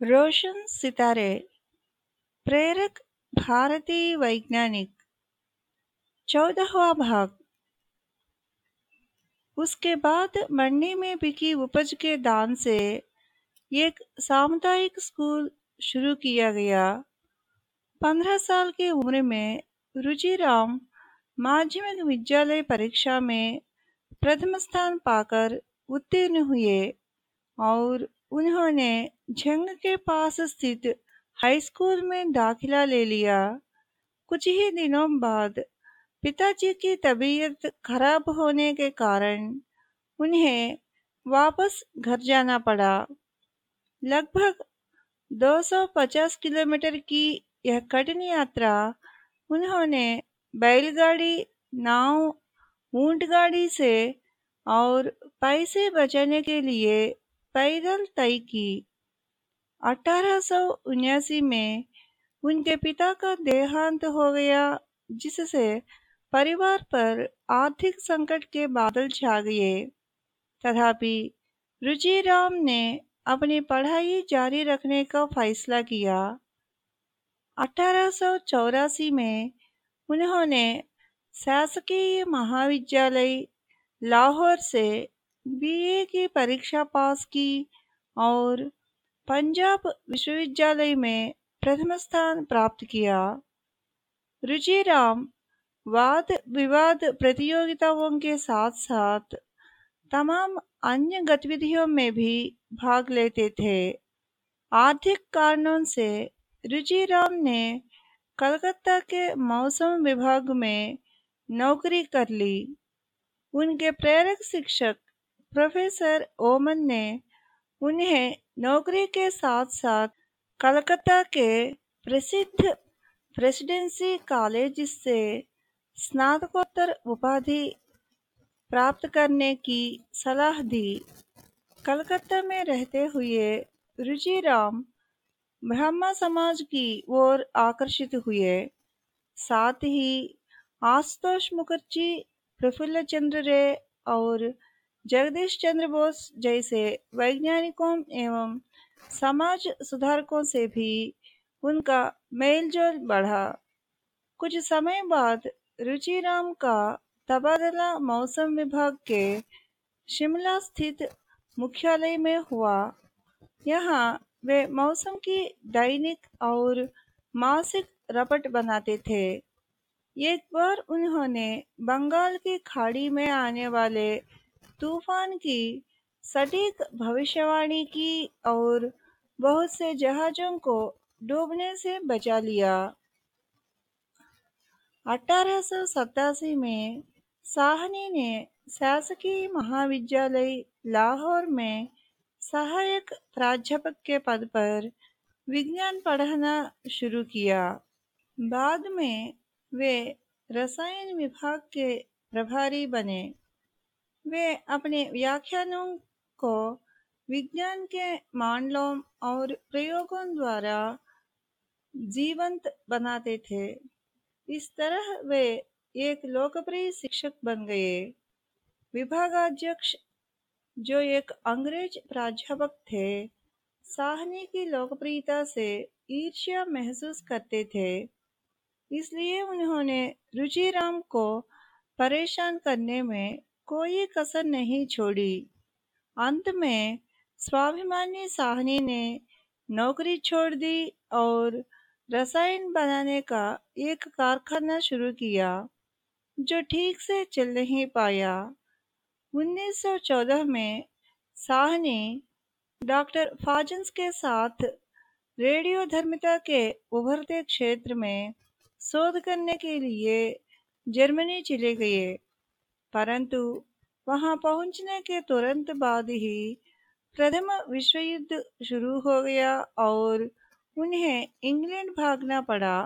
रोशन सितारे, प्रेरक भारतीय वैज्ञानिक, चौदहवा भाग। उसके बाद मंडी में बिकी उपज के दान से एक सामुदायिक स्कूल शुरू किया गया। पंद्रह साल की उम्र में रुचिराम माध्यमिक विद्यालय परीक्षा में प्रथम स्थान पाकर उत्तीर्ण हुए और उन्होंने झंग के पास स्थित हाई स्कूल में दाखिला ले लिया। कुछ ही दिनों बाद पिताजी की तबीयत खराब होने के कारण उन्हें वापस घर जाना पड़ा। लगभग 250 किलोमीटर की यह कठिन यात्रा उन्होंने बैलगाड़ी, नाव, ऊँट गाड़ी से और पैसे बचाने के लिए पैदल तय की। अठारह में उनके पिता का देहांत हो गया, जिससे परिवार पर आर्थिक संकट के बादल छा गए। तथापि, रुचिराम ने अपनी पढ़ाई जारी रखने का फैसला किया। अठारह सौ चौरासी में उन्होंने शासकीय महाविद्यालय लाहौर से बीए की परीक्षा पास की और पंजाब विश्वविद्यालय में प्रथम स्थान प्राप्त किया। रुचिराम, वाद विवाद प्रतियोगिताओं के साथ साथ तमाम अन्य गतिविधियों में भी भाग लेते थे। आर्थिक कारणों से रुचिराम ने कलकत्ता के मौसम विभाग में नौकरी कर ली। उनके प्रेरक शिक्षक प्रोफेसर ओमन ने उन्हें नौकरी के साथ साथ कलकत्ता के प्रसिद्ध प्रेसिडेंसी कॉलेज से स्नातकोत्तर उपाधि प्राप्त करने की सलाह दी। कलकत्ता में रहते हुए रुचिराम ब्रह्मा समाज की ओर आकर्षित हुए। साथ ही आशुतोष मुखर्जी प्रफुल्ल चंद्र रे और जगदीश चंद्र बोस जैसे वैज्ञानिकों एवं समाज सुधारकों से भी उनका मेलजोल बढ़ा। कुछ समय बाद रुचिराम का तबादला मौसम विभाग के शिमला स्थित मुख्यालय में हुआ। यहाँ वे मौसम की दैनिक और मासिक रपट बनाते थे। एक बार उन्होंने बंगाल की खाड़ी में आने वाले तूफ़ान की, सटीक भविष्यवाणी की और बहुत से जहाजों को डूबने से बचा लिया। अठारह में साहनी ने शासकीय महाविद्यालय लाहौर में सहायक प्राध्यापक के पद पर विज्ञान पढ़ाना शुरू किया। बाद में वे रसायन विभाग के प्रभारी बने। वे अपने व्याख्यानों को विज्ञान के मामलों और प्रयोगों द्वारा जीवंत बनाते थे। इस तरह वे एक लोकप्रिय शिक्षक बन गए। विभागाध्यक्ष, जो एक अंग्रेज़ प्राध्यापक थे, साहनी की लोकप्रियता से ईर्ष्या महसूस करते थे। इसलिए उन्होंने रुचिराम को परेशान करने में कोई कसर नहीं छोड़ी। अंत में स्वाभिमानी साहनी ने नौकरी छोड़ दी और रसायन बनाने का एक कारखाना शुरू किया, जो ठीक से चल नहीं पाया। 1914 में साहनी डॉक्टर फाजन्स के साथ रेडियो धर्मिता के उभरते क्षेत्र में शोध करने के लिए जर्मनी चले गए। परंतु वहाँ पहुँचने के तुरंत बाद ही प्रथम विश्व युद्ध शुरू हो गया और उन्हें इंग्लैंड भागना पड़ा।